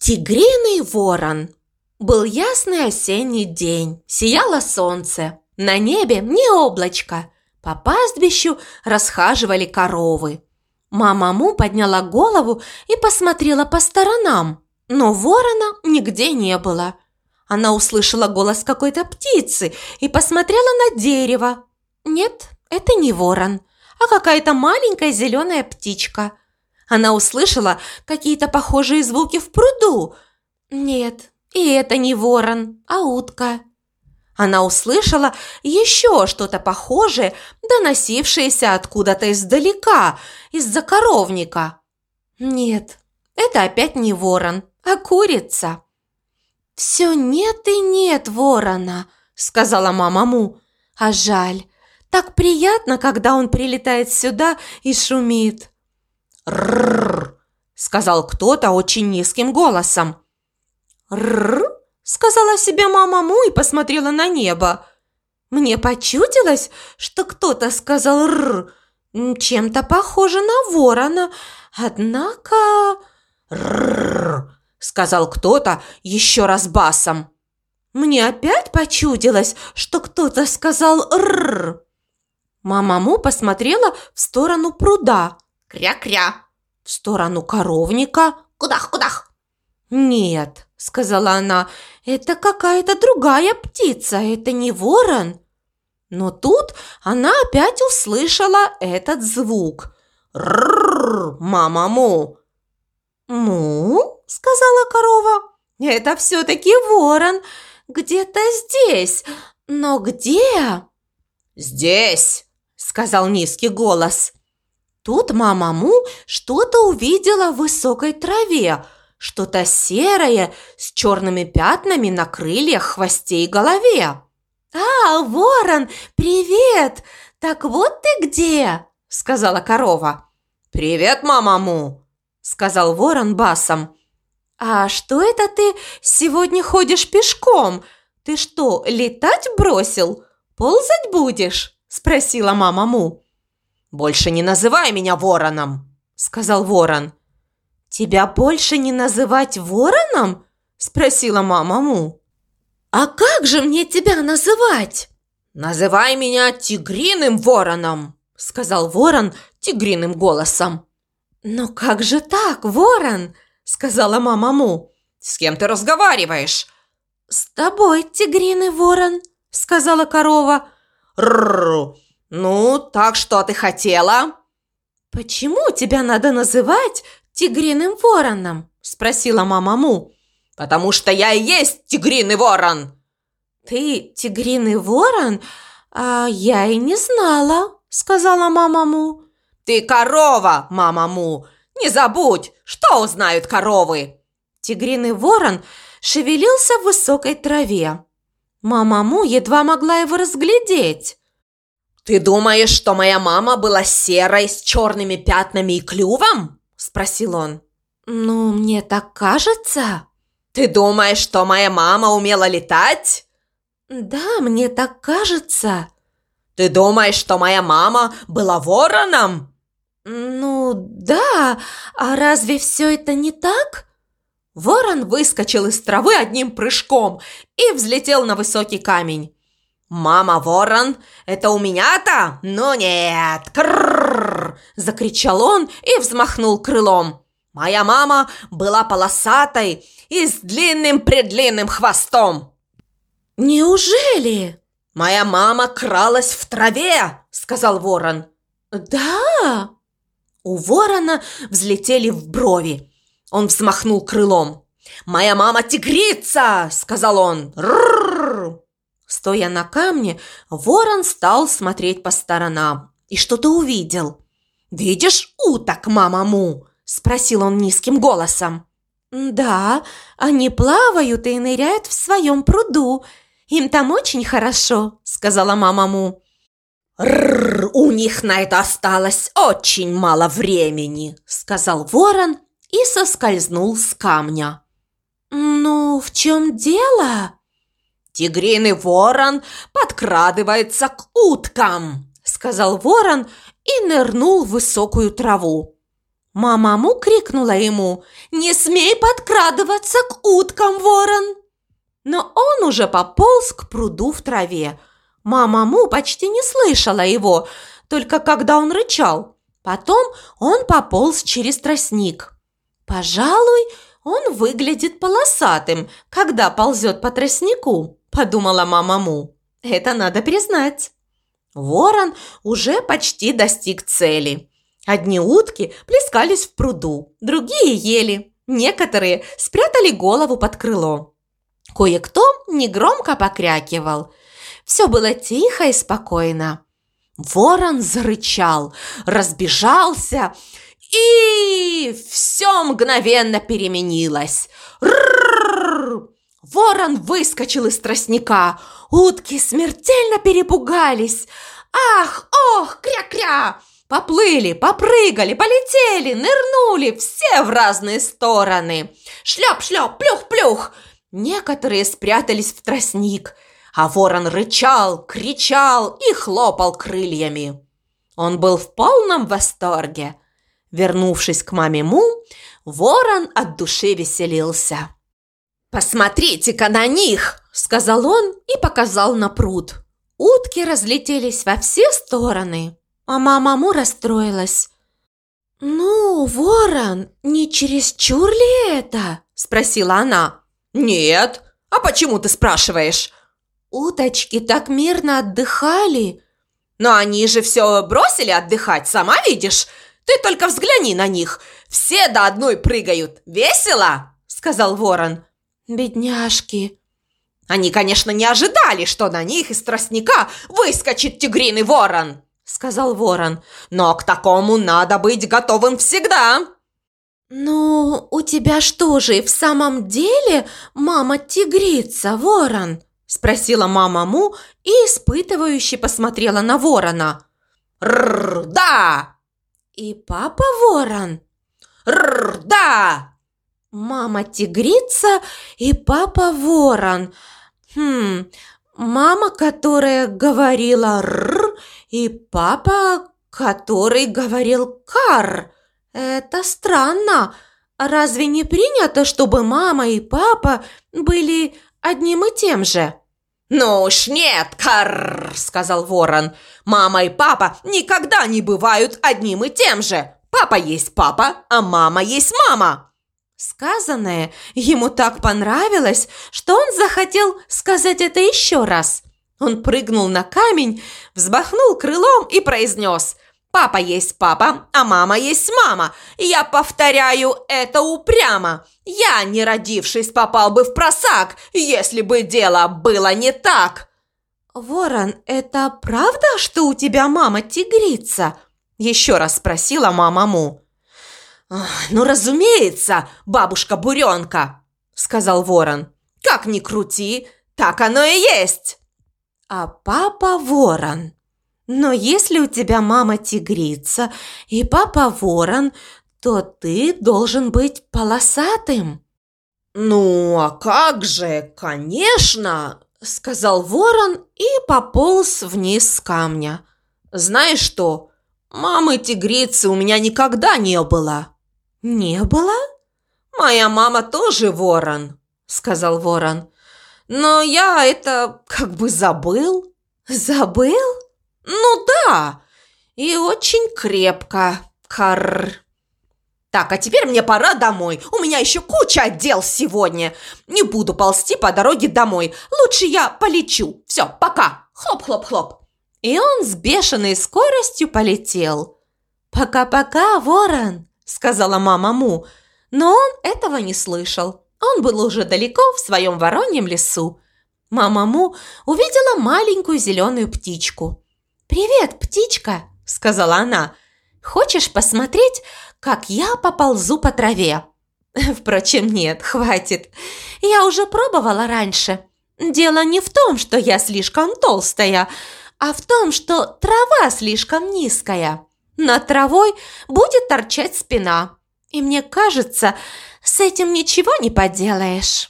Тигриный ворон. Был ясный осенний день, сияло солнце. На небе не облачко. По пастбищу расхаживали коровы. Мама Му подняла голову и посмотрела по сторонам, но ворона нигде не было. Она услышала голос какой-то птицы и посмотрела на дерево. Нет, это не ворон, а какая-то маленькая зеленая птичка. Она услышала какие-то похожие звуки в пруду. Нет, и это не ворон, а утка. Она услышала еще что-то похожее, доносившееся откуда-то издалека, из-за коровника. Нет, это опять не ворон, а курица. «Все нет и нет ворона», — сказала мама Му. «А жаль, так приятно, когда он прилетает сюда и шумит». «Рррр!» – сказал кто-то очень низким голосом. «Рррр!» – сказала себе мама Му и посмотрела на небо. Мне почудилось, что кто-то сказал «рррр», чем-то похоже на ворона, однако... «Рррр!» – сказал кто-то еще раз басом. Мне опять почудилось, что кто-то сказал «рррр». Мама Му посмотрела в сторону пруда – Кря-кря. В сторону коровника. Кудах-кудах. Нет, сказала она, это какая-то другая птица, это не ворон. Но тут она опять услышала этот звук. Рррр, мама му. Му, сказала корова. Это все-таки ворон. Где-то здесь. Но где? Здесь, сказал низкий голос. Тут мама Му что-то увидела в высокой траве, что-то серое с черными пятнами на крыльях, хвосте и голове. «А, ворон, привет! Так вот ты где?» – сказала корова. «Привет, мама Му!» – сказал ворон басом. «А что это ты сегодня ходишь пешком? Ты что, летать бросил? Ползать будешь?» – спросила мама Му. «Больше не называй меня вороном!» – сказал ворон. «Тебя больше не называть вороном?» – спросила мама Му. «А как же мне тебя называть?» «Называй меня тигриным вороном!» – сказал ворон тигриным голосом. «Но как же так, ворон?» – сказала мама Му. «С кем ты разговариваешь?» «С тобой, тигриный ворон», – сказала корова. «Рррр! «Ну, так что ты хотела?» «Почему тебя надо называть тигриным вороном?» – спросила мама Му. «Потому что я и есть тигриный ворон!» «Ты тигриный ворон? А я и не знала», – сказала мама Му. «Ты корова, мама Му! Не забудь, что узнают коровы!» Тигриный ворон шевелился в высокой траве. Мама Му едва могла его разглядеть. «Ты думаешь, что моя мама была серой с черными пятнами и клювом?» – спросил он. «Ну, мне так кажется». «Ты думаешь, что моя мама умела летать?» «Да, мне так кажется». «Ты думаешь, что моя мама была вороном?» «Ну, да. А разве все это не так?» Ворон выскочил из травы одним прыжком и взлетел на высокий камень. «Мама, ворон, это у меня-то? Ну нет! Кррррр!» – закричал он и взмахнул крылом. «Моя мама была полосатой и с длинным-предлинным хвостом!» «Неужели?» «Моя мама кралась в траве!» – сказал ворон. «Да!» У ворона взлетели в брови. Он взмахнул крылом. «Моя мама тигрица!» – сказал он. «Ррррр!» Стоя на камне, ворон стал смотреть по сторонам и что-то увидел. «Видишь уток, мама Му?» – спросил он низким голосом. «Да, они плавают и ныряют в своем пруду. Им там очень хорошо», – сказала мама Му. «Рррр, у них на это осталось очень мало времени», – сказал ворон и соскользнул с камня. «Ну, в чем дело?» «Тигриный ворон подкрадывается к уткам», – сказал ворон и нырнул в высокую траву. Мама Му крикнула ему «Не смей подкрадываться к уткам, ворон!» Но он уже пополз к пруду в траве. Мама Му почти не слышала его, только когда он рычал. Потом он пополз через тростник. Пожалуй, он выглядит полосатым, когда ползет по тростнику, подумала мама Му. Это надо признать. Ворон уже почти достиг цели. Одни утки плескались в пруду, другие ели. Некоторые спрятали голову под крыло. Кое-кто негромко покрякивал. Все было тихо и спокойно. Ворон зарычал, разбежался, и все мгновенно переменилось. Рррррр! Ворон выскочил из тростника. Утки смертельно перепугались. Ах, ох, кря-кря! Поплыли, попрыгали, полетели, нырнули, все в разные стороны. Шлеп-шлеп, плюх-плюх. Некоторые спрятались в тростник, а ворон рычал, кричал и хлопал крыльями. Он был в полном восторге. Вернувшись к маме Му, ворон от души веселился. «Посмотрите-ка на них!» – сказал он и показал на пруд. Утки разлетелись во все стороны а мама Му расстроилась. «Ну, ворон, не чересчур ли это?» – спросила она. «Нет. А почему ты спрашиваешь?» «Уточки так мирно отдыхали». «Но они же все бросили отдыхать, сама видишь? Ты только взгляни на них. Все до одной прыгают. Весело?» – сказал ворон. «Бедняжки». Они, конечно, не ожидали, что на них из тростника выскочит тигриный ворон сказал ворон. «Но к такому надо быть готовым всегда!» «Ну, у тебя что же, в самом деле мама-тигрица, ворон?» Спросила мама Му и испытывающе посмотрела на ворона. «Рррр, да!» «И папа ворон?» «Рррр, да!» «Мама-тигрица и папа ворон. Хм, мама, которая говорила «рррр», и папа, который говорил «кар». Это странно. Разве не принято, чтобы мама и папа были одним и тем же? «Ну уж нет, кар!» – сказал ворон. «Мама и папа никогда не бывают одним и тем же. Папа есть папа, а мама есть мама». Сказанное ему так понравилось, что он захотел сказать это еще раз. Он прыгнул на камень, взмахнул крылом и произнес «Папа есть папа, а мама есть мама. Я повторяю это упрямо. Я, не родившись, попал бы в просак, если бы дело было не так». «Ворон, это правда, что у тебя мама тигрица?» Еще раз спросила мама Му. «Ну, разумеется, бабушка Буренка», – сказал ворон. «Как ни крути, так оно и есть» а папа ворон. Но если у тебя мама тигрица и папа ворон, то ты должен быть полосатым. Ну, а как же, конечно, сказал ворон и пополз вниз с камня. Знаешь что, мамы тигрицы у меня никогда не было. Не было? Моя мама тоже ворон, сказал ворон. Но я это как бы забыл. Забыл? Ну да. И очень крепко. Карр. Так, а теперь мне пора домой. У меня еще куча дел сегодня. Не буду ползти по дороге домой. Лучше я полечу. Все, пока. Хлоп-хлоп-хлоп. И он с бешеной скоростью полетел. «Пока-пока, ворон!» – сказала мама Му. Но он этого не слышал. Он был уже далеко в своем вороньем лесу. Мама Му увидела маленькую зеленую птичку. «Привет, птичка!» – сказала она. «Хочешь посмотреть, как я поползу по траве?» Впрочем, нет, хватит. Я уже пробовала раньше. Дело не в том, что я слишком толстая, а в том, что трава слишком низкая. Над травой будет торчать спина. И мне кажется, с этим ничего не поделаешь.